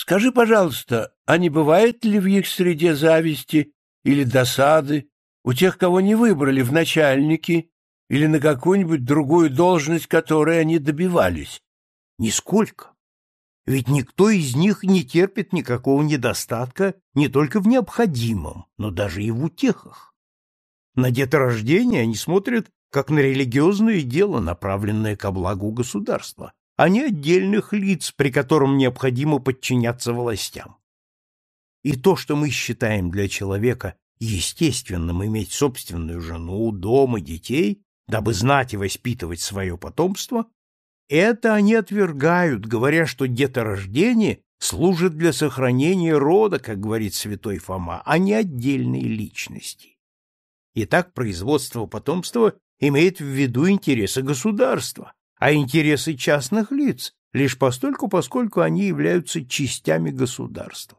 Скажи, пожалуйста, а не бывает ли в их среде зависти или досады у тех, кого не выбрали в начальники или на какую-нибудь другую должность, которой они добивались? Нисколько. Ведь никто из них не терпит никакого недостатка не только в необходимом, но даже и в утехах. На деторождение они смотрят как на религиозное дело, направленное ко благу государства, а не отдельных лиц, при котором необходимо подчиняться властям. И то, что мы считаем для человека естественным иметь собственную жену, дом и детей, дабы знать и воспитывать свое потомство, это они отвергают, говоря, что деторождение служит для сохранения рода, как говорит святой Фома, а не отдельной личности. Итак, производство потомства имеет в виду интересы государства, а интересы частных лиц лишь постольку, поскольку они являются частями государства.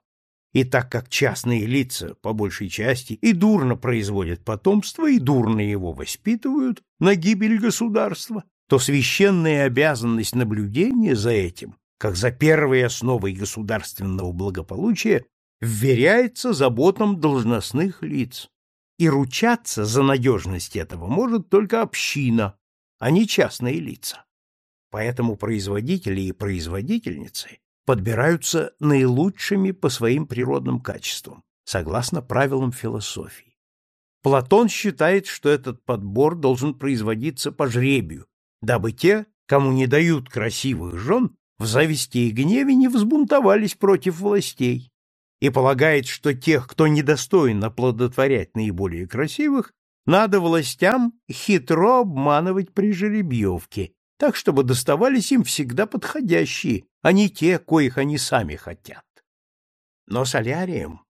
И так как частные лица, по большей части, и дурно производят потомство, и дурно его воспитывают на гибель государства, то священная обязанность наблюдения за этим, как за первой основой государственного благополучия, вверяется заботам должностных лиц. И ручаться за надежность этого может только община, а не частные лица. Поэтому производители и производительницы подбираются наилучшими по своим природным качествам, согласно правилам философии. Платон считает, что этот подбор должен производиться по жребию, дабы те, кому не дают красивых жен, в зависти и гневе не взбунтовались против властей, и полагает, что тех, кто недостоин оплодотворять наиболее красивых, надо властям хитро обманывать при жеребьевке, так, чтобы доставались им всегда подходящие, а не те, коих они сами хотят. Но соляриям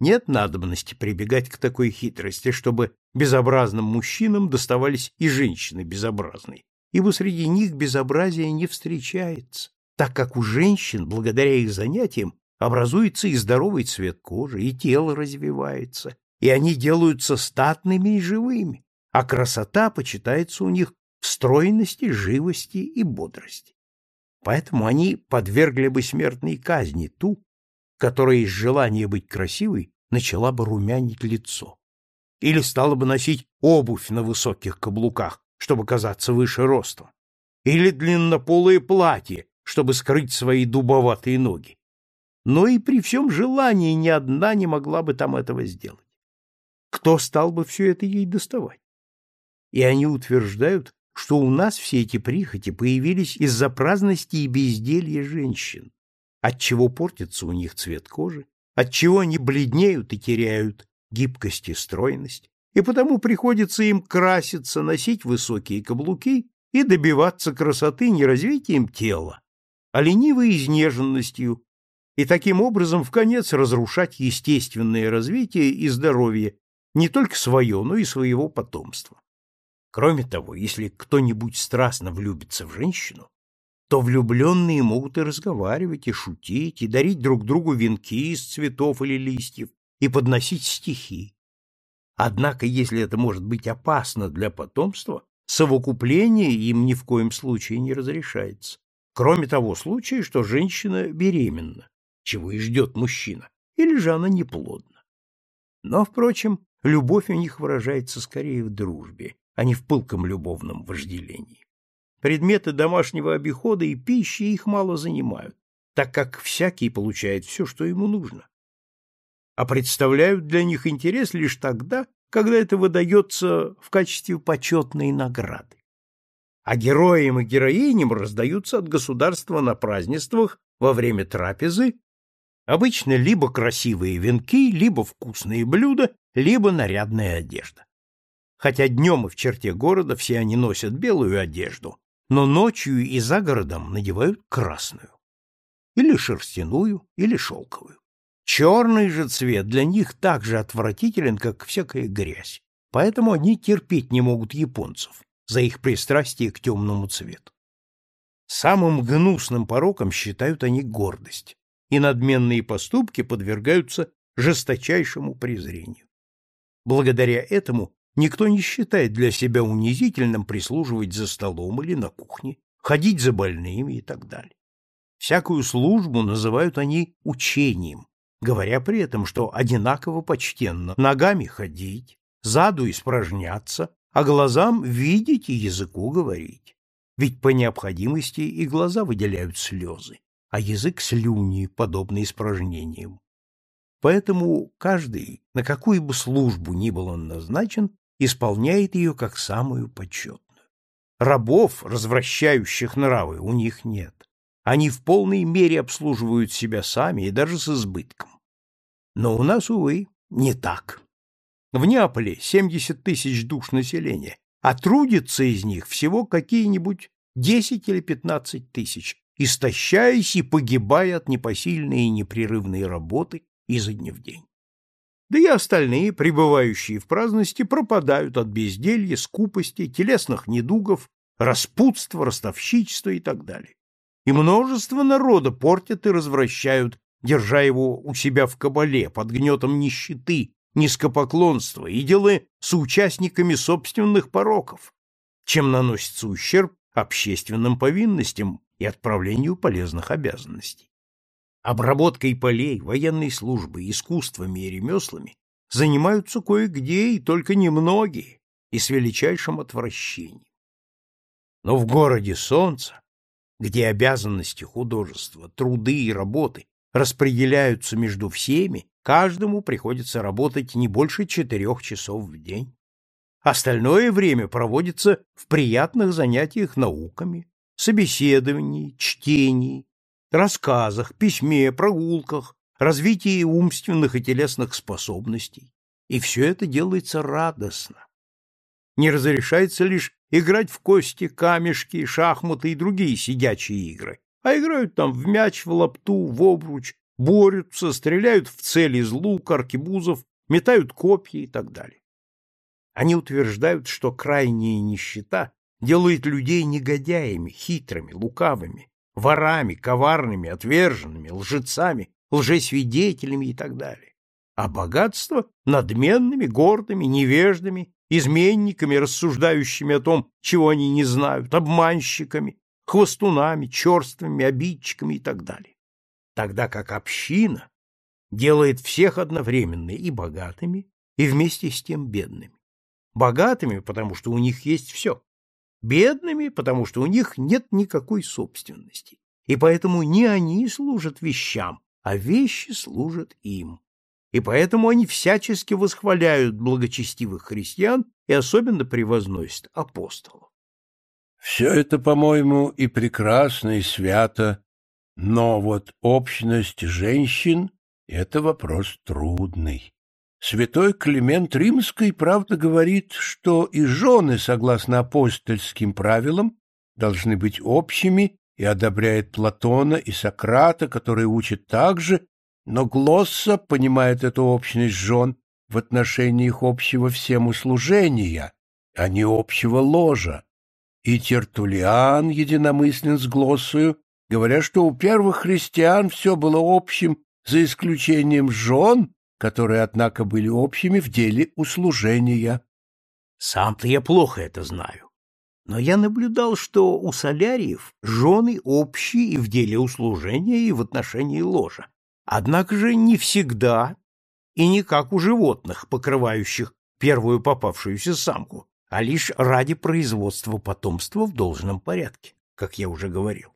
нет надобности прибегать к такой хитрости, чтобы безобразным мужчинам доставались и женщины безобразные, ибо среди них безобразия не встречается, так как у женщин, благодаря их занятиям, образуется и здоровый цвет кожи, и тело развивается, и они делаются статными и живыми, а красота почитается у них стройности, живости и бодрости. Поэтому они подвергли бы смертной казни ту, которая из желания быть красивой начала бы румянить лицо. Или стала бы носить обувь на высоких каблуках, чтобы казаться выше ростом, или длиннополое платье, чтобы скрыть свои дубоватые ноги. Но и при всем желании ни одна не могла бы там этого сделать. Кто стал бы все это ей доставать? И они утверждают, что у нас все эти прихоти появились из-за праздности и безделья женщин, отчего портится у них цвет кожи, отчего они бледнеют и теряют гибкость и стройность, и потому приходится им краситься, носить высокие каблуки и добиваться красоты не развитием тела, а ленивой изнеженностью, и таким образом в конец разрушать естественное развитие и здоровье не только свое, но и своего потомства. Кроме того, если кто-нибудь страстно влюбится в женщину, то влюбленные могут и разговаривать, и шутить, и дарить друг другу венки из цветов или листьев, и подносить стихи. Однако, если это может быть опасно для потомства, совокупление им ни в коем случае не разрешается. Кроме того случая, что женщина беременна, чего и ждет мужчина, или же она неплодна. Но, впрочем, любовь у них выражается скорее в дружбе, а не в пылком любовном вожделении. Предметы домашнего обихода и пищи их мало занимают, так как всякий получает все, что ему нужно а представляют для них интерес лишь тогда, когда это выдается в качестве почетной награды. А героям и героиням раздаются от государства на празднествах во время трапезы обычно либо красивые венки, либо вкусные блюда, либо нарядная одежда. Хотя днем и в черте города все они носят белую одежду, но ночью и за городом надевают красную. Или шерстяную, или шелковую. Черный же цвет для них так же отвратителен, как всякая грязь, поэтому они терпеть не могут японцев за их пристрастие к темному цвету. Самым гнусным пороком считают они гордость, и надменные поступки подвергаются жесточайшему презрению. Благодаря этому никто не считает для себя унизительным прислуживать за столом или на кухне, ходить за больными и так далее. Всякую службу называют они учением, говоря при этом, что одинаково почтенно ногами ходить, заду испражняться, а глазам видеть и языку говорить. Ведь по необходимости и глаза выделяют слезы, а язык слюни, подобно испражнениям. Поэтому каждый, на какую бы службу ни был он назначен, исполняет ее как самую почетную. Рабов, развращающих нравы, у них нет. Они в полной мере обслуживают себя сами и даже с избытком. Но у нас, увы, не так. В Неаполе 70 тысяч душ населения, а трудится из них всего какие-нибудь 10 или 15 тысяч, истощаясь и погибая от непосильной и непрерывной работы изо дня в день. Да и остальные, пребывающие в праздности, пропадают от безделья, скупости, телесных недугов, распутства, ростовщичества и так далее. И множество народа портят и развращают, держа его у себя в кабале, под гнетом нищеты, низкопоклонства и делая соучастниками собственных пороков, чем наносится ущерб общественным повинностям и отправлению полезных обязанностей. Обработкой полей, военной службой, искусствами и ремеслами занимаются кое-где и только немногие, и с величайшим отвращением. Но в городе солнца, где обязанности художества, труды и работы распределяются между всеми, каждому приходится работать не больше четырех часов в день. Остальное время проводится в приятных занятиях науками, собеседовании, чтении, рассказах, письме, прогулках, развитии умственных и телесных способностей. И все это делается радостно. Не разрешается лишь играть в кости, камешки, шахматы и другие сидячие игры, а играют там в мяч, в лапту, в обруч, борются, стреляют в цель из лука, аркебузов, метают копья и так далее. Они утверждают, что крайняя нищета делает людей негодяями, хитрыми, лукавыми, ворами, коварными, отверженными, лжецами, лжесвидетелями и так далее. А богатство — надменными, гордыми, невеждами, изменниками, рассуждающими о том, чего они не знают, обманщиками, хвостунами, черствыми, обидчиками и так далее. Тогда как община делает всех одновременно и богатыми, и вместе с тем бедными. Богатыми, потому что у них есть все, бедными, потому что у них нет никакой собственности, и поэтому не они служат вещам, а вещи служат им. И поэтому они всячески восхваляют благочестивых христиан и особенно превозносят апостолов. Все это, по-моему, и прекрасно, и свято, но вот общность женщин — это вопрос трудный. Святой Климент Римский, правда, говорит, что и жены, согласно апостольским правилам, должны быть общими и одобряет Платона и Сократа, которые учат также, но Глосса понимает эту общность жен в отношении их общего всему служения, а не общего ложа. И Тертулиан единомыслен с Глоссою, говоря, что у первых христиан все было общим, за исключением жен, которые, однако, были общими в деле услужения. Сам-то я плохо это знаю. Но я наблюдал, что у соляриев жены общие и в деле услужения, и в отношении ложа. Однако же не всегда и не как у животных, покрывающих первую попавшуюся самку, а лишь ради производства потомства в должном порядке, как я уже говорил.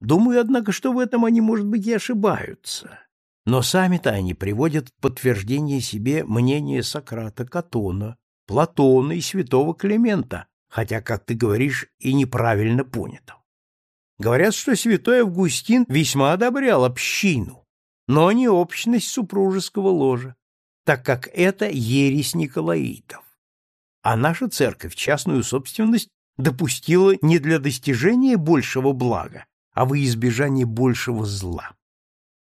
Думаю, однако, что в этом они, может быть, и ошибаются. Но сами-то они приводят в подтверждение себе мнение Сократа Катона, Платона и святого Климента, хотя, как ты говоришь, и неправильно понято. Говорят, что святой Августин весьма одобрял общину, но не общность супружеского ложа, так как это ересь Николаитов. А наша церковь частную собственность допустила не для достижения большего блага, а во избежание большего зла.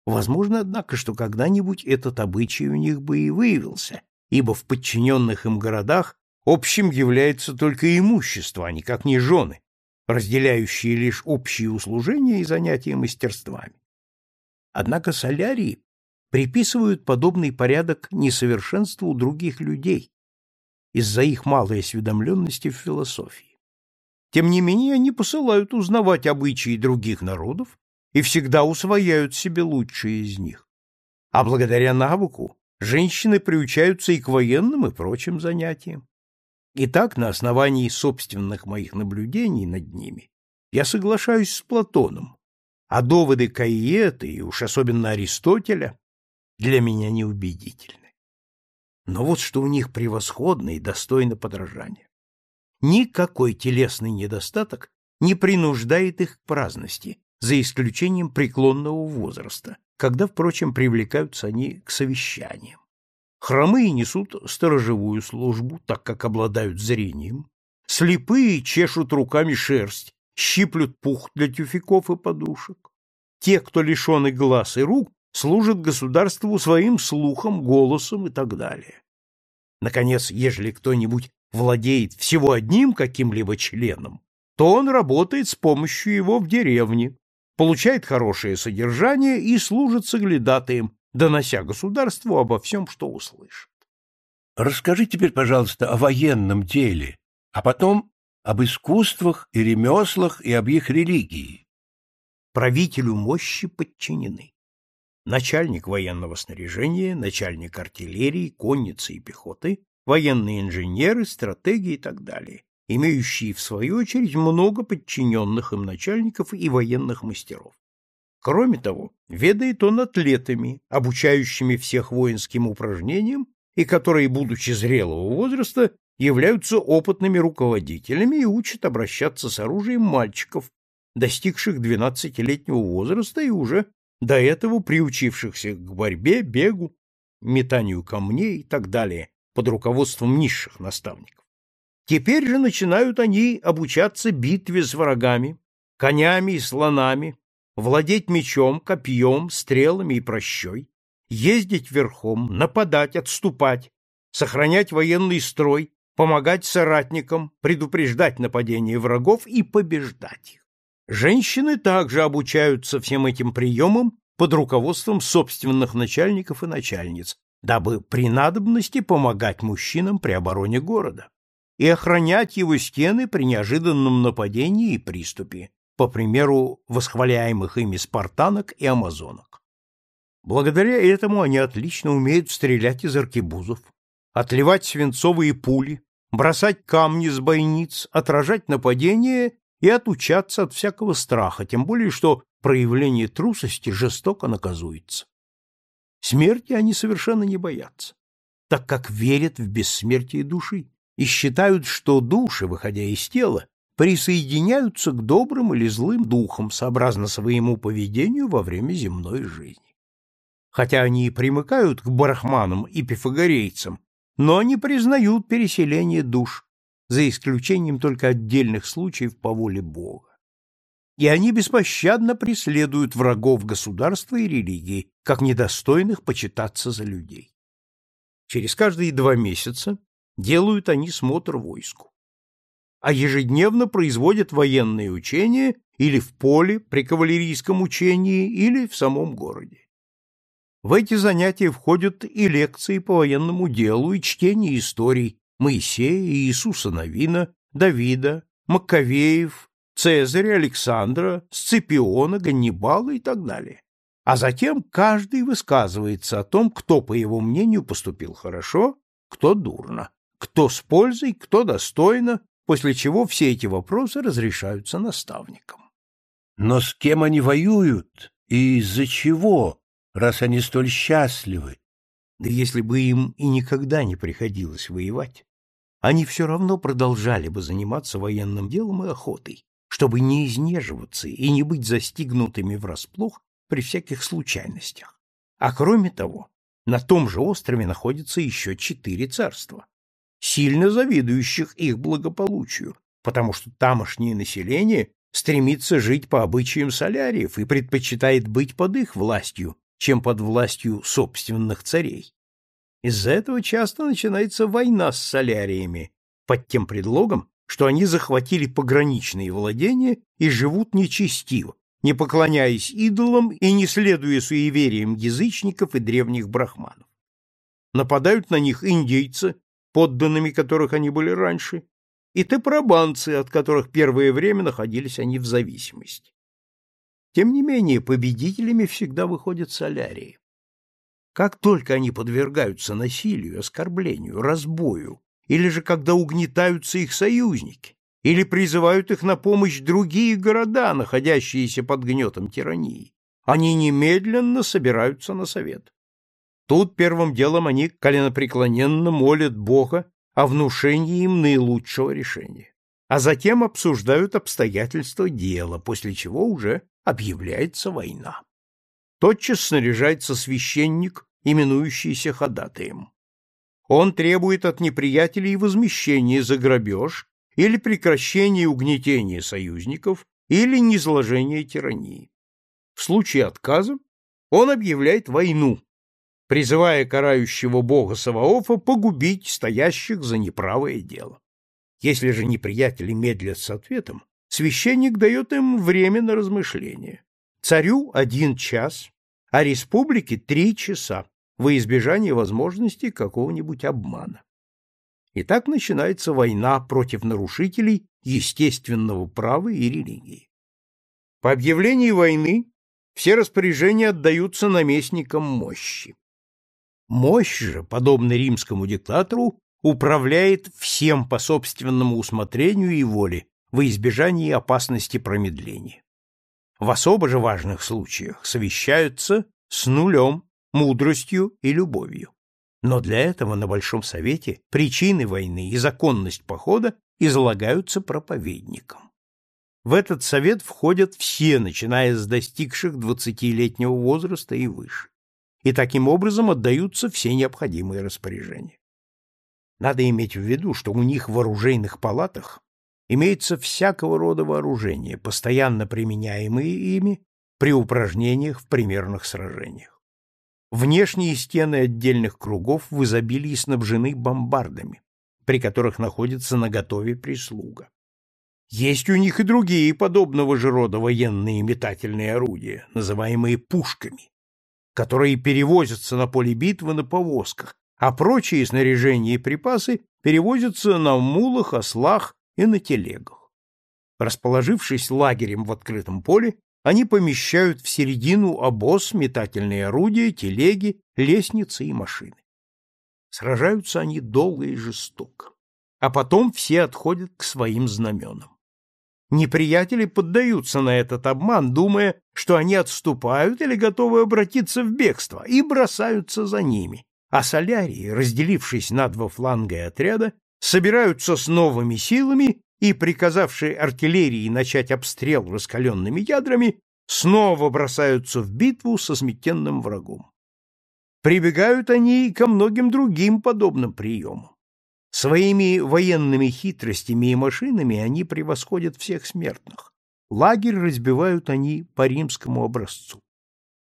Возможно, однако, что когда-нибудь этот обычай у них бы и выявился, ибо в подчиненных им городах общим является только имущество, а никак не жены, разделяющие лишь общие услужения и занятия мастерствами. Однако солярии приписывают подобный порядок несовершенству других людей из-за их малой осведомленности в философии. Тем не менее, они посылают узнавать обычаи других народов и всегда усвояют себе лучшие из них. А благодаря навыку женщины приучаются и к военным, и прочим занятиям. Итак, на основании собственных моих наблюдений над ними, я соглашаюсь с Платоном, а доводы Каиета и уж особенно Аристотеля для меня неубедительны. Но вот что у них превосходно и достойно подражания. Никакой телесный недостаток не принуждает их к праздности, за исключением преклонного возраста, когда, впрочем, привлекаются они к совещаниям. Хромые несут сторожевую службу, так как обладают зрением, слепые чешут руками шерсть, щиплют пух для тюфяков и подушек. Те, кто лишены глаз и рук, служат государству своим слухом, голосом и так далее. Наконец, ежели кто-нибудь владеет всего одним каким-либо членом, то он работает с помощью его в деревне, получает хорошее содержание и служит соглядатаем, донося государству обо всем, что услышит. Расскажи теперь, пожалуйста, о военном деле, а потом об искусствах и ремеслах и об их религии. Правителю мощи подчинены начальник военного снаряжения, начальник артиллерии, конницы и пехоты, военные инженеры, стратеги и так далее, имеющие в свою очередь много подчиненных им начальников и военных мастеров. Кроме того, ведает он атлетами, обучающими всех воинским упражнениям и которые, будучи зрелого возраста, являются опытными руководителями и учат обращаться с оружием мальчиков, достигших 12-летнего возраста и уже до этого приучившихся к борьбе, бегу, метанию камней и так далее под руководством низших наставников. Теперь же начинают они обучаться битве с врагами, конями и слонами, владеть мечом, копьем, стрелами и прощой, ездить верхом, нападать, отступать, сохранять военный строй, помогать соратникам, предупреждать нападения врагов и побеждать их. Женщины также обучаются всем этим приемам под руководством собственных начальников и начальниц, дабы при надобности помогать мужчинам при обороне города и охранять его стены при неожиданном нападении и приступе, по примеру восхваляемых ими спартанок и амазонок. Благодаря этому они отлично умеют стрелять из аркебузов, отливать свинцовые пули, бросать камни с бойниц, отражать нападения и отучаться от всякого страха, тем более что проявление трусости жестоко наказуется. Смерти они совершенно не боятся, так как верят в бессмертие души и считают, что души, выходя из тела, присоединяются к добрым или злым духам сообразно своему поведению во время земной жизни. Хотя они и примыкают к барахманам и пифагорейцам, но не признают переселение душ, за исключением только отдельных случаев по воле Бога. И они беспощадно преследуют врагов государства и религии, как недостойных почитаться за людей. Через каждые два месяца делают они смотр войску. А ежедневно производят военные учения или в поле при кавалерийском учении, или в самом городе. В эти занятия входят и лекции по военному делу, и чтение историй, Моисея, Иисуса Новина, Давида, Маккавеев, Цезаря, Александра, Сципиона, Ганнибала и так далее. А затем каждый высказывается о том, кто, по его мнению, поступил хорошо, кто дурно, кто с пользой, кто достойно, после чего все эти вопросы разрешаются наставникам. Но с кем они воюют и из-за чего, раз они столь счастливы? Да если бы им и никогда не приходилось воевать, они все равно продолжали бы заниматься военным делом и охотой, чтобы не изнеживаться и не быть застигнутыми врасплох при всяких случайностях. А кроме того, на том же острове находится еще четыре царства, сильно завидующих их благополучию, потому что тамошнее население стремится жить по обычаям соляриев и предпочитает быть под их властью, чем под властью собственных царей. Из-за этого часто начинается война с соляриями, под тем предлогом, что они захватили пограничные владения и живут нечестиво, не поклоняясь идолам и не следуя суевериям язычников и древних брахманов. Нападают на них индейцы, подданными которых они были раньше, и тепрабанцы, от которых первое время находились они в зависимости. Тем не менее, победителями всегда выходят солярии. Как только они подвергаются насилию, оскорблению, разбою, или же когда угнетаются их союзники, или призывают их на помощь другие города, находящиеся под гнетом тирании, они немедленно собираются на совет. Тут первым делом они коленопреклоненно молят Бога о внушении им наилучшего решения, а затем обсуждают обстоятельства дела, после чего уже объявляется война. Тотчас снаряжается священник, именующийся ходатаем. Он требует от неприятелей возмещения за грабеж или прекращения угнетения союзников или низложения тирании. В случае отказа он объявляет войну, призывая карающего бога Саваофа погубить стоящих за неправое дело. Если же неприятели медлят с ответом, священник дает им время на размышление. Царю один час, а республике три часа во избежание возможности какого-нибудь обмана. И так начинается война против нарушителей естественного права и религии. По объявлении войны все распоряжения отдаются наместникам мощи. Мощь же, подобно римскому диктатору, управляет всем по собственному усмотрению и воле во избежании опасности промедления. В особо же важных случаях совещаются с нулем, мудростью и любовью. Но для этого на Большом Совете причины войны и законность похода излагаются проповедникам. В этот совет входят все, начиная с достигших двадцатилетнего возраста и выше и таким образом отдаются все необходимые распоряжения. Надо иметь в виду, что у них в оружейных палатах имеется всякого рода вооружение, постоянно применяемые ими при упражнениях в примерных сражениях. Внешние стены отдельных кругов в изобилии снабжены бомбардами, при которых находится наготове прислуга. Есть у них и другие подобного же рода военные метательные орудия, называемые пушками, которые перевозятся на поле битвы на повозках, а прочие снаряжения и припасы перевозятся на мулах, ослах и на телегах. Расположившись лагерем в открытом поле, они помещают в середину обоз, метательные орудия, телеги, лестницы и машины. Сражаются они долго и жестоко, а потом все отходят к своим знаменам. Неприятели поддаются на этот обман, думая, что они отступают или готовы обратиться в бегство, и бросаются за ними. А солярии, разделившись на два фланга и отряда, собираются с новыми силами и, приказавшие артиллерии начать обстрел раскаленными ядрами, снова бросаются в битву со сметенным врагом. Прибегают они и ко многим другим подобным приемам. Своими военными хитростями и машинами они превосходят всех смертных. Лагерь разбивают они по римскому образцу.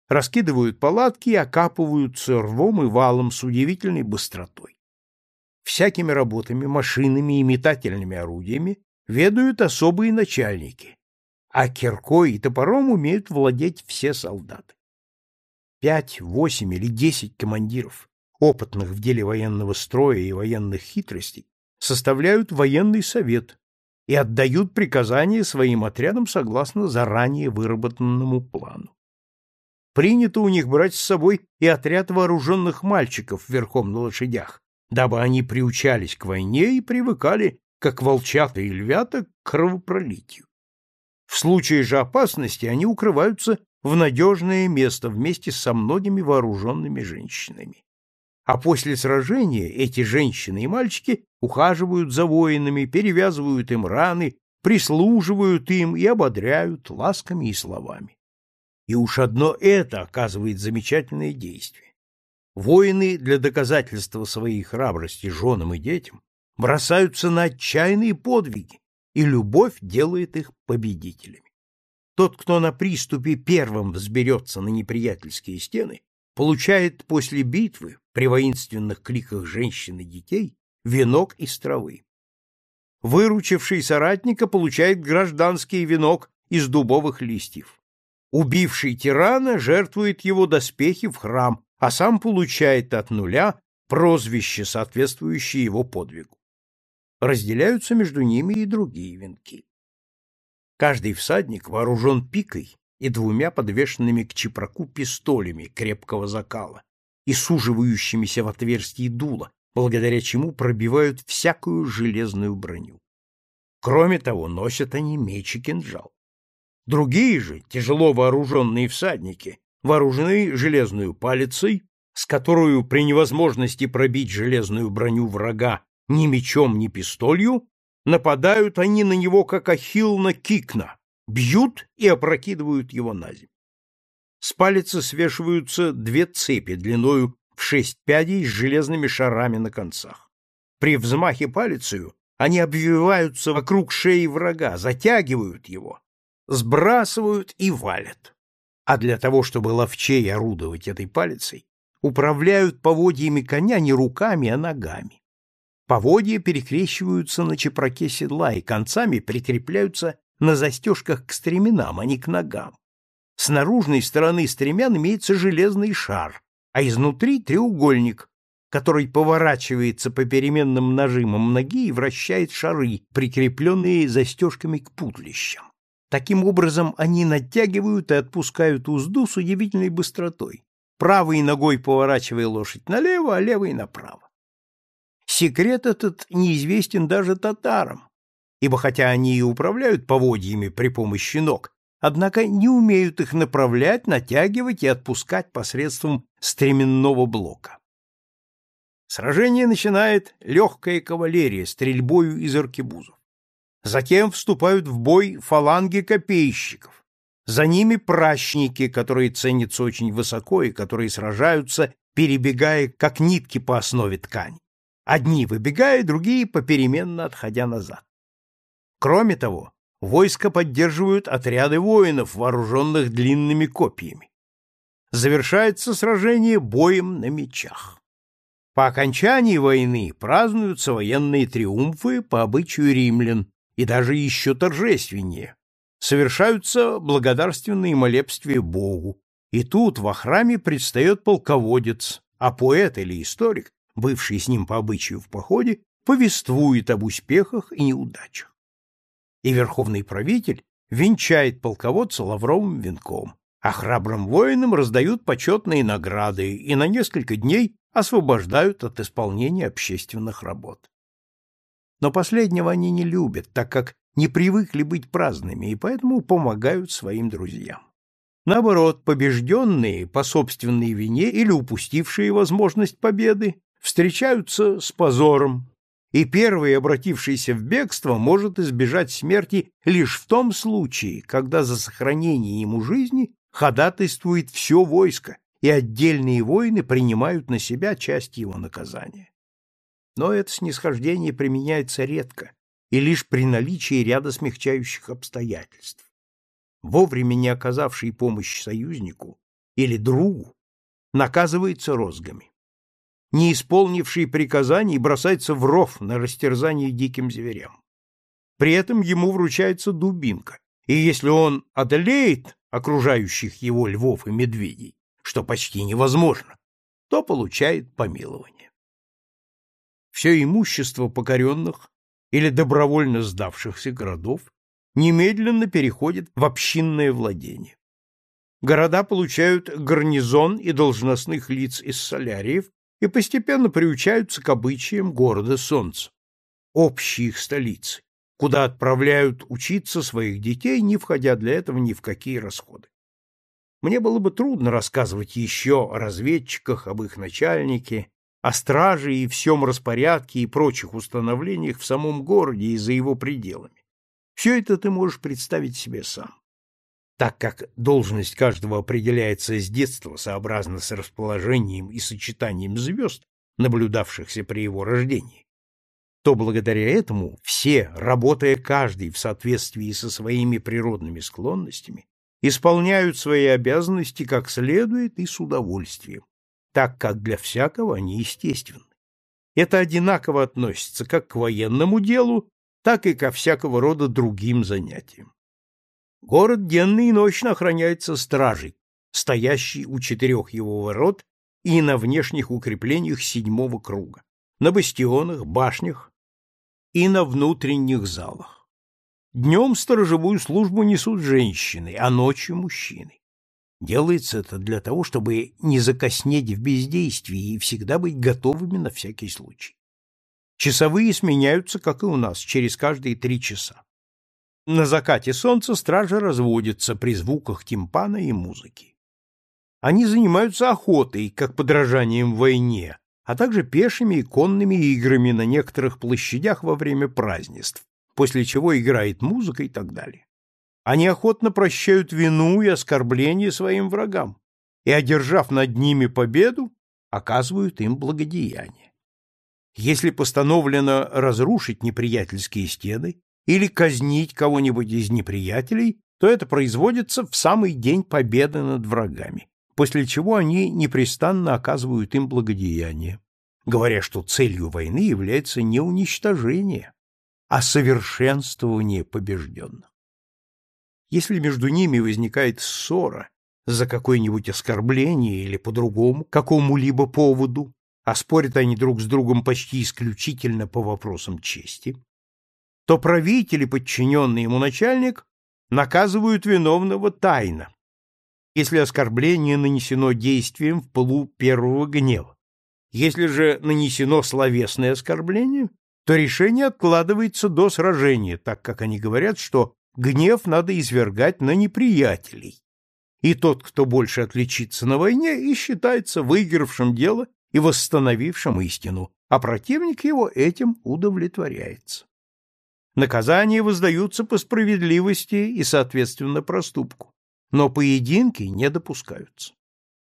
Раскидывают палатки и окапываются рвом и валом с удивительной быстротой. Всякими работами, машинами и метательными орудиями ведают особые начальники, а киркой и топором умеют владеть все солдаты. Пять, восемь или десять командиров опытных в деле военного строя и военных хитростей, составляют военный совет и отдают приказания своим отрядам согласно заранее выработанному плану. Принято у них брать с собой и отряд вооруженных мальчиков верхом на лошадях, дабы они приучались к войне и привыкали, как волчата и львята, к кровопролитию. В случае же опасности они укрываются в надежное место вместе со многими вооруженными женщинами а после сражения эти женщины и мальчики ухаживают за воинами, перевязывают им раны, прислуживают им и ободряют ласками и словами. И уж одно это оказывает замечательное действие. Воины для доказательства своей храбрости женам и детям бросаются на отчаянные подвиги, и любовь делает их победителями. Тот, кто на приступе первым взберется на неприятельские стены, получает после битвы при воинственных кликах женщин и детей венок из травы. Выручивший соратника получает гражданский венок из дубовых листьев. Убивший тирана жертвует его доспехи в храм, а сам получает от нуля прозвище, соответствующее его подвигу. Разделяются между ними и другие венки. Каждый всадник вооружен пикой и двумя подвешенными к чепраку пистолями крепкого закала и суживающимися в отверстии дула, благодаря чему пробивают всякую железную броню. Кроме того, носят они меч и кинжал. Другие же, тяжело вооруженные всадники, вооружены железную палицей, с которую при невозможности пробить железную броню врага ни мечом, ни пистолью, нападают они на него, как ахилл на кикна, бьют и опрокидывают его на землю. С палицы свешиваются две цепи длиною в шесть пядей с железными шарами на концах. При взмахе палицею они обвиваются вокруг шеи врага, затягивают его, сбрасывают и валят. А для того, чтобы ловчей орудовать этой палицей, управляют поводьями коня не руками, а ногами. Поводья перекрещиваются на чепраке седла и концами прикрепляются на застежках к стременам, а не к ногам. С наружной стороны стремян имеется железный шар, а изнутри треугольник, который поворачивается по переменным нажимам ноги и вращает шары, прикрепленные застежками к путлищам. Таким образом, они натягивают и отпускают узду с удивительной быстротой, правой ногой поворачивая лошадь налево, а левой направо. Секрет этот неизвестен даже татарам, ибо хотя они и управляют поводьями при помощи ног, однако не умеют их направлять, натягивать и отпускать посредством стременного блока. Сражение начинает легкая кавалерия стрельбою из аркебузов. Затем вступают в бой фаланги копейщиков. За ними пращники, которые ценятся очень высоко и которые сражаются, перебегая как нитки по основе ткани. Одни выбегая, другие попеременно отходя назад. Кроме того, Войско поддерживают отряды воинов, вооруженных длинными копьями. Завершается сражение боем на мечах. По окончании войны празднуются военные триумфы по обычаю римлян и даже еще торжественнее. Совершаются благодарственные молебствия Богу, и тут во храме предстает полководец, а поэт или историк, бывший с ним по обычаю в походе, повествует об успехах и неудачах и верховный правитель венчает полководца лавровым венком, а храбрым воинам раздают почетные награды и на несколько дней освобождают от исполнения общественных работ. Но последнего они не любят, так как не привыкли быть праздными и поэтому помогают своим друзьям. Наоборот, побежденные по собственной вине или упустившие возможность победы встречаются с позором, и первый, обратившийся в бегство, может избежать смерти лишь в том случае, когда за сохранение ему жизни ходатайствует все войско, и отдельные воины принимают на себя часть его наказания. Но это снисхождение применяется редко и лишь при наличии ряда смягчающих обстоятельств. Вовремя не оказавший помощь союзнику или другу наказывается розгами не исполнивший приказаний бросается в ров на растерзание диким зверям. При этом ему вручается дубинка, и если он одолеет окружающих его львов и медведей, что почти невозможно, то получает помилование. Все имущество покоренных или добровольно сдавшихся городов немедленно переходит в общинное владение. Города получают гарнизон и должностных лиц из соляриев, и постепенно приучаются к обычаям города Солнца, общей их столицы, куда отправляют учиться своих детей, не входя для этого ни в какие расходы. Мне было бы трудно рассказывать еще о разведчиках, об их начальнике, о страже и всем распорядке и прочих установлениях в самом городе и за его пределами. Все это ты можешь представить себе сам так как должность каждого определяется с детства сообразно с расположением и сочетанием звезд, наблюдавшихся при его рождении, то благодаря этому все, работая каждый в соответствии со своими природными склонностями, исполняют свои обязанности как следует и с удовольствием, так как для всякого они естественны. Это одинаково относится как к военному делу, так и ко всякого рода другим занятиям. Город денно и ночно охраняется стражей, стоящей у четырех его ворот и на внешних укреплениях седьмого круга, на бастионах, башнях и на внутренних залах. Днем сторожевую службу несут женщины, а ночью мужчины. Делается это для того, чтобы не закоснеть в бездействии и всегда быть готовыми на всякий случай. Часовые сменяются, как и у нас, через каждые три часа. На закате солнца стражи разводятся при звуках тимпана и музыки. Они занимаются охотой, как подражанием войне, а также пешими и конными играми на некоторых площадях во время празднеств, после чего играет музыка и так далее. Они охотно прощают вину и оскорбления своим врагам и, одержав над ними победу, оказывают им благодеяние. Если постановлено разрушить неприятельские стены или казнить кого-нибудь из неприятелей, то это производится в самый день победы над врагами, после чего они непрестанно оказывают им благодеяние, говоря, что целью войны является не уничтожение, а совершенствование побежденных. Если между ними возникает ссора за какое-нибудь оскорбление или по другому, какому-либо поводу, а спорят они друг с другом почти исключительно по вопросам чести, то правитель и подчиненный ему начальник наказывают виновного тайно, если оскорбление нанесено действием в полу первого гнева. Если же нанесено словесное оскорбление, то решение откладывается до сражения, так как они говорят, что гнев надо извергать на неприятелей. И тот, кто больше отличится на войне, и считается выигравшим дело и восстановившим истину, а противник его этим удовлетворяется. Наказания воздаются по справедливости и, соответственно, проступку, но поединки не допускаются.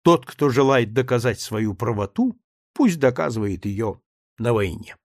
Тот, кто желает доказать свою правоту, пусть доказывает ее на войне.